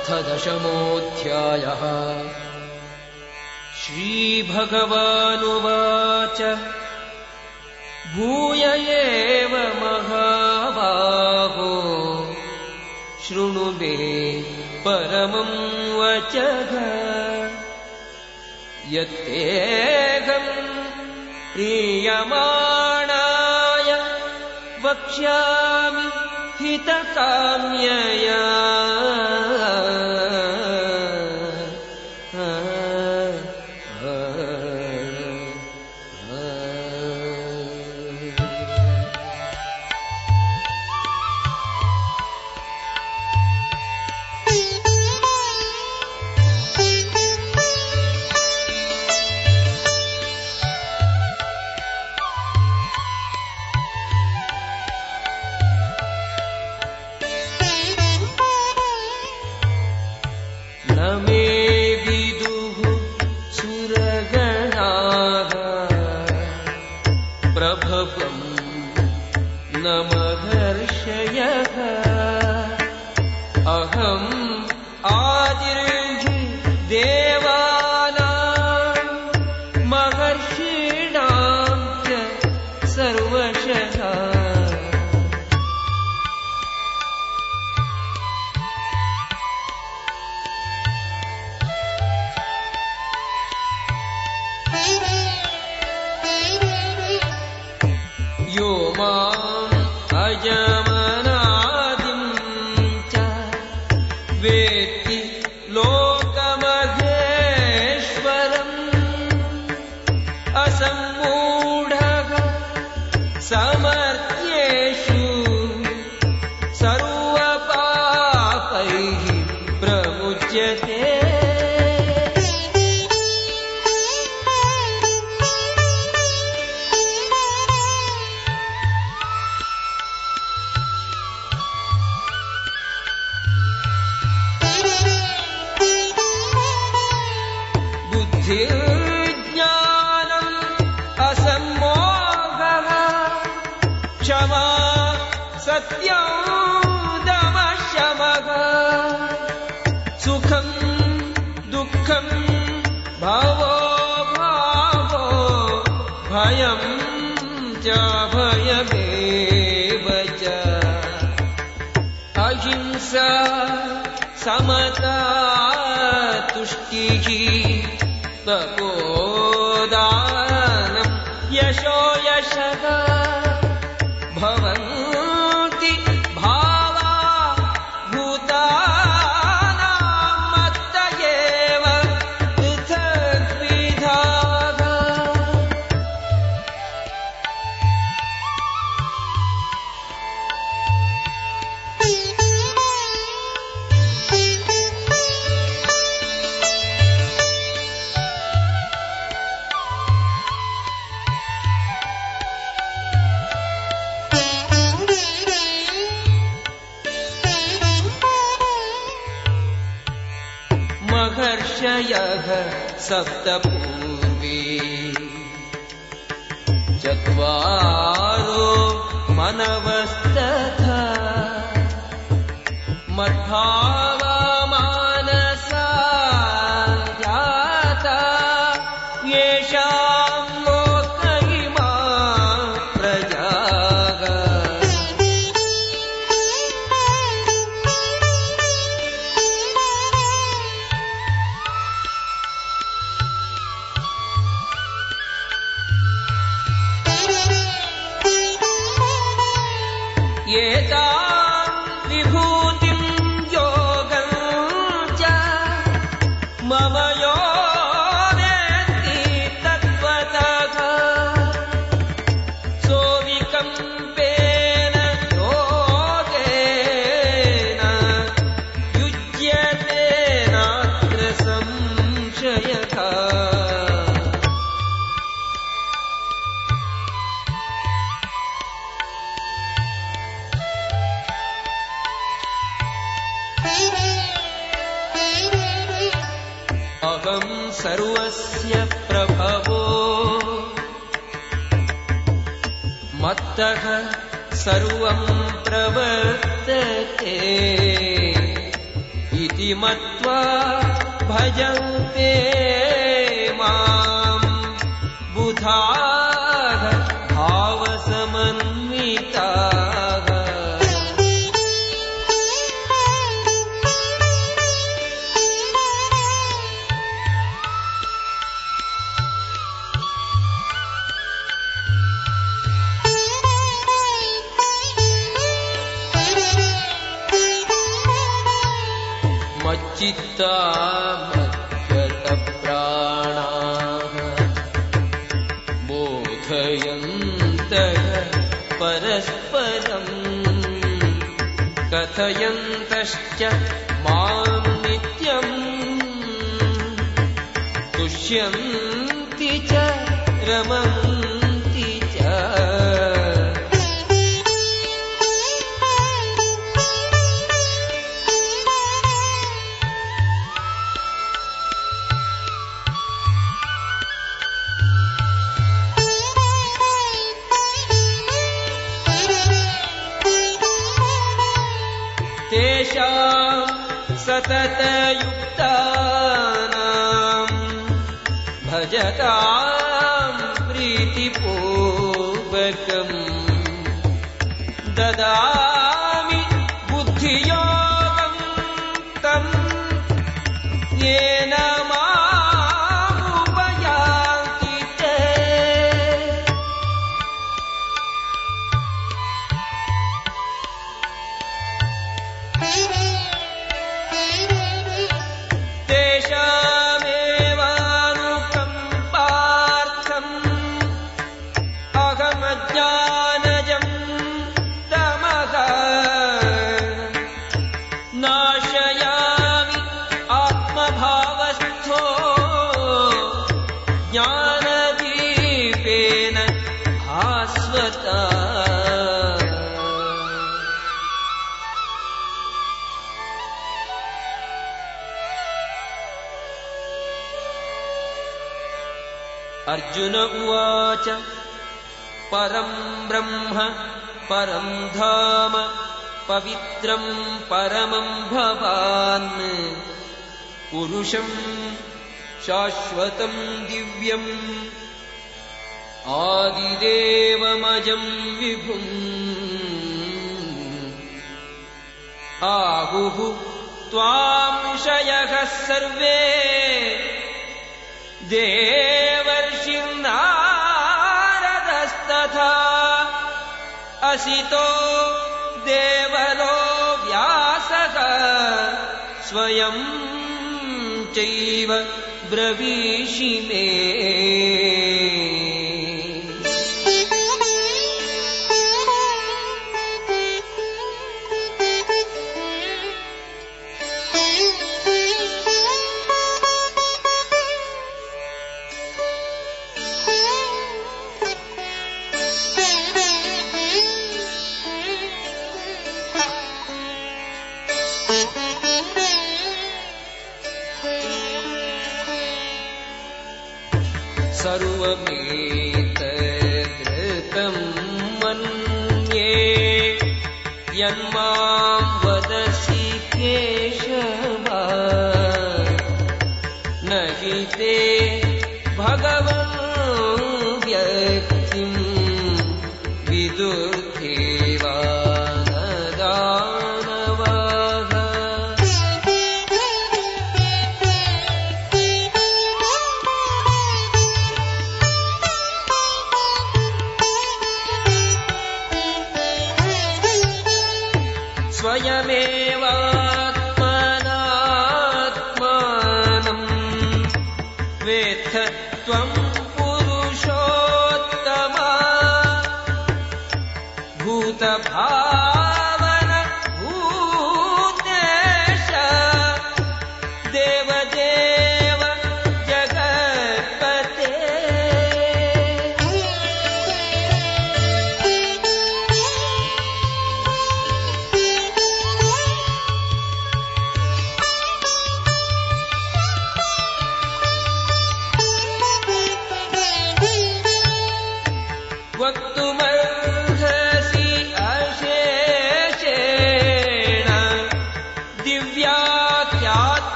अथ दशमोऽध्यायः। श्रीभगवानुवाच। भूय एव महाबाहो शृणु मे परमं वचः। यत्तेऽहम् प्रीयमाणाय वक्ष्यामि हितकाम्यया சப்த सर्वस्य प्रभवो। मत्तः सर्वम् प्रवर्तते। इति मत्वा भजन्ते माम् बुधाः परस्परम् कथयन्तश्च माम् नित्यम् तुष्यन्ति च रमन्ति Yeah. अर्जुन उवाच परम् ब्रह्म परम् धाम पवित्रम् परमम् भवान्। पुरुषम् शाश्वतम् दिव्यम्। आदिदेवमजम् विभुम्। आहुः त्वाम् ऋषयः सर्वे। देवर्षिर्नारदस्तथा असितो देवलो व्यासः स्वयं चैव ब्रवीषि मे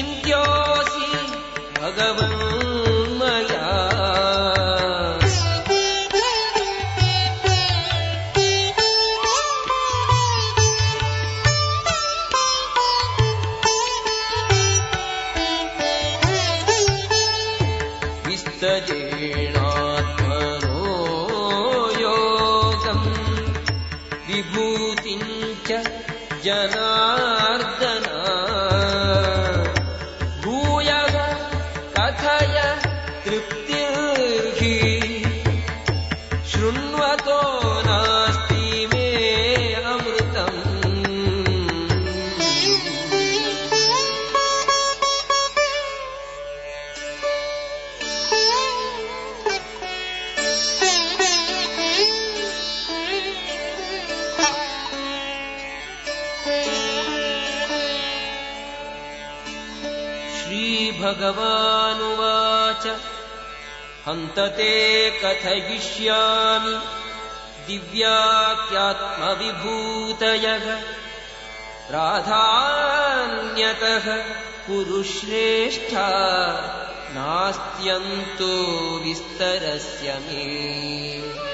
चिन्त्यसि भगवन् भगवानुवाच। हन्त ते कथयिष्यामि। दिव्याख्यात्मविभूतयः। राधान्यतः पुरुश्रेष्ठा नास्त्यन्तो विस्तरस्य मे।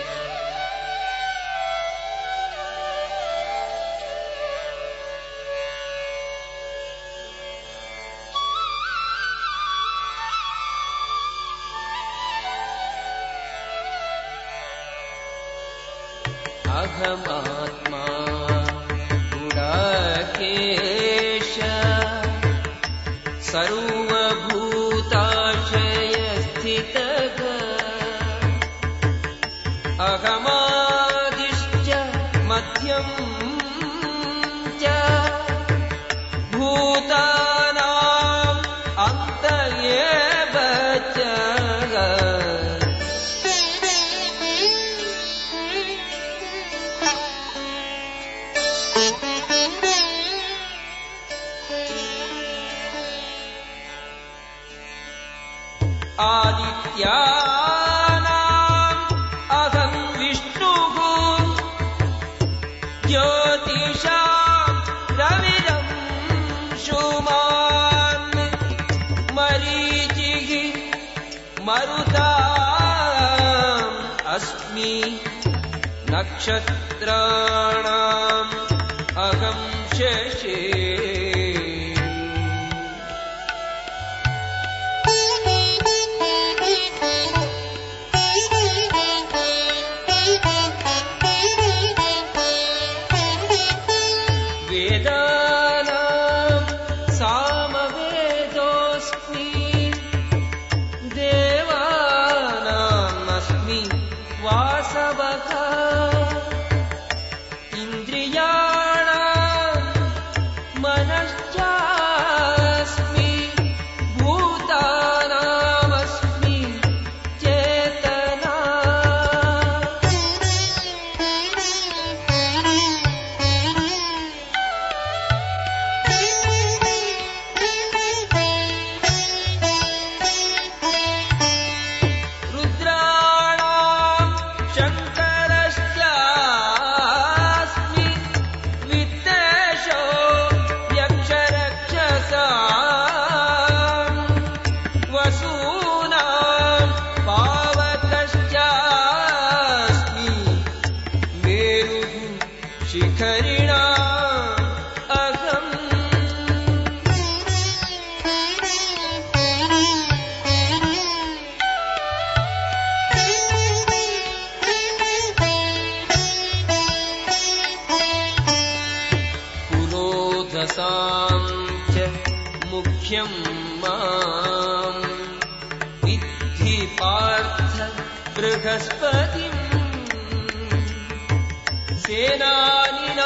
मरुता अस्मि नक्षत्राणाम् इति पार्थ बृहस्पतिम्। सेनानिनामघम्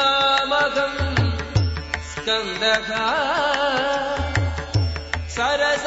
स्कन्दका सरस्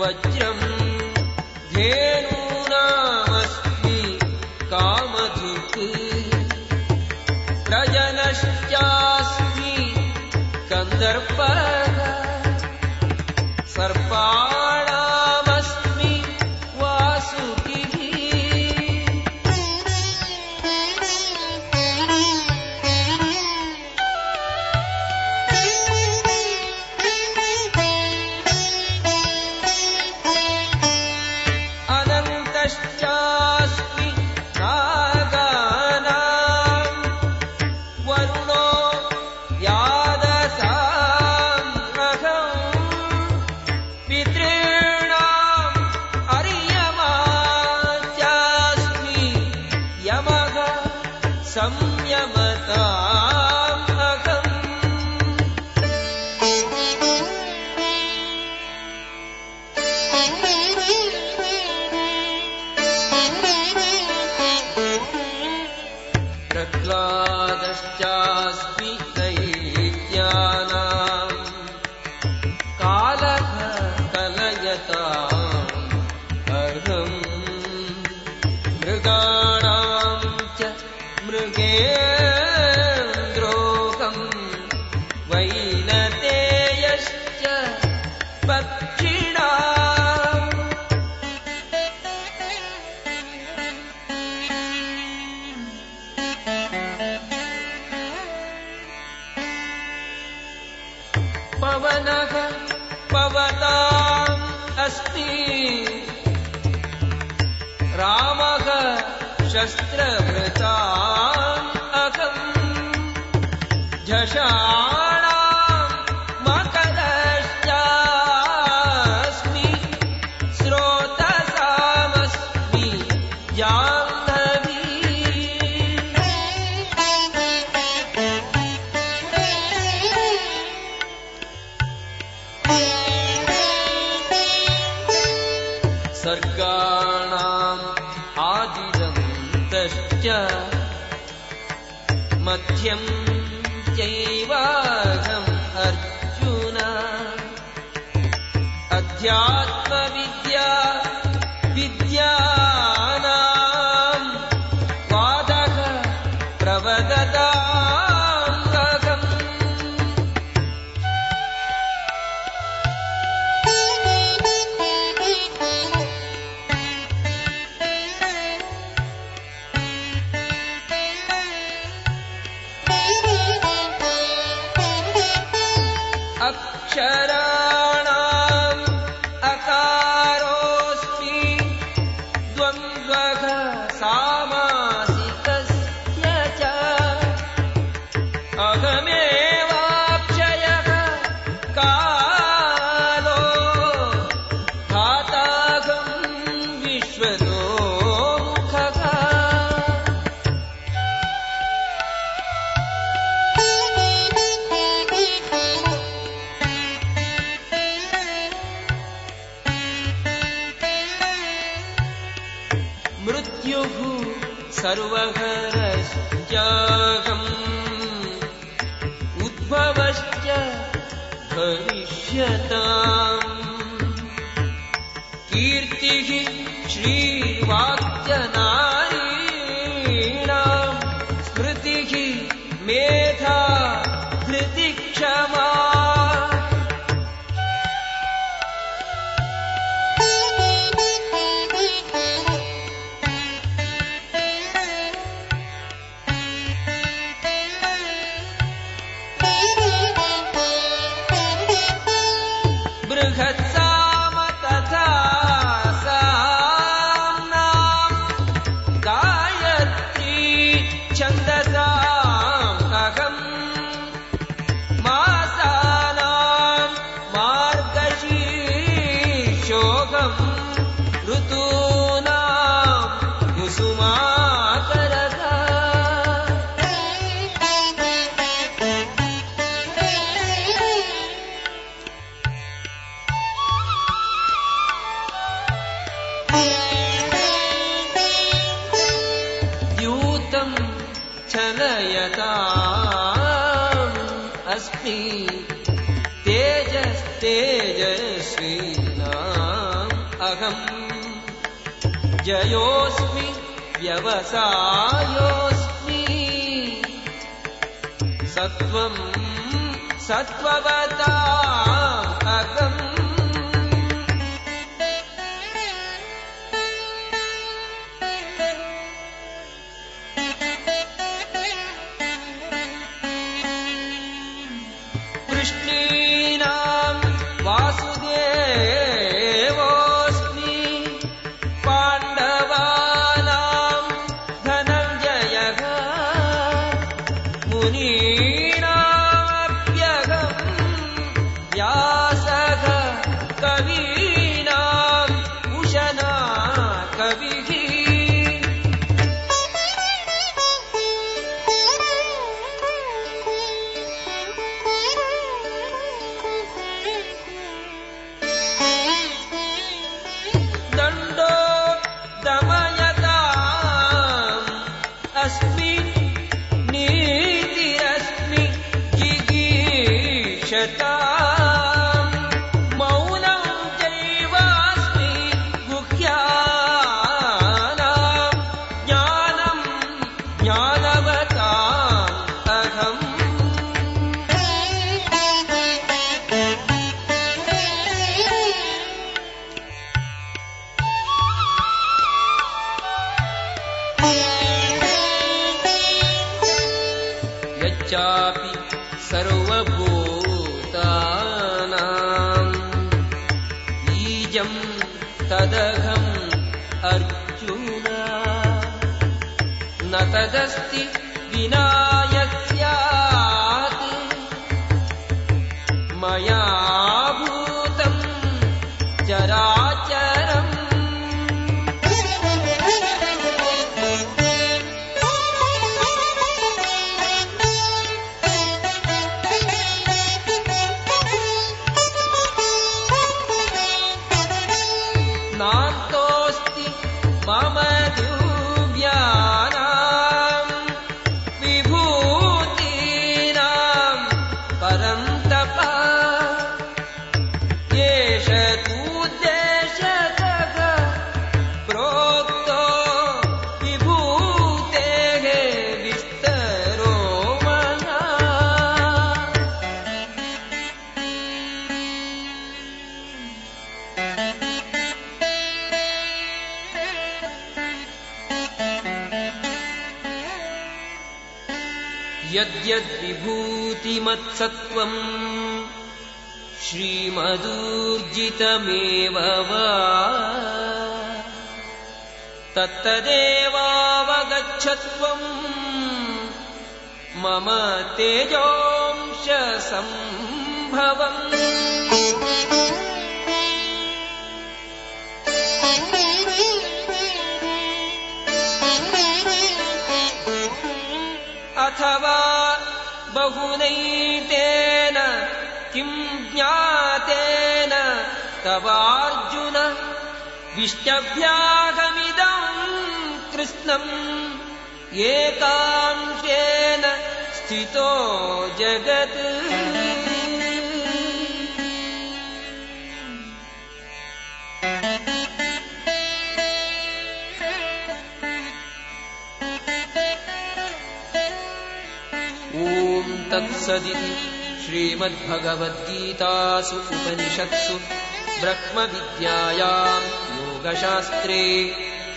वज्रम् धेनूनामस्मि some पवनः पवताम् अस्ति। रामः शस्त्रभृताम् ಸರ್ವಹ كالتعب जयोऽस्मि व्यवसायोऽस्मि। सत्त्वम् सत्त्ववता لك तदस्ति विनायस्यात् यद्यद्विभूतिमत्सत्त्वम् श्रीमदूर्जितमेव वा तत्तदेवावगच्छत्वम् मम तेजोंशसम्भवम् अथवा बहुनैतेन किम् ज्ञातेन तवार्जुन विष्टभ्यागमिदम् कृष्णम् एकांशेन स्थितो जगत् तत्सदिति श्रीमद्भगवद्गीतासु उपनिषत्सु ब्रह्मविद्यायाम् योगशास्त्रे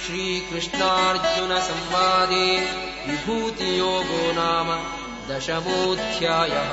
श्रीकृष्णार्जुनसंवादे विभूतियोगो नाम दशमोऽध्यायः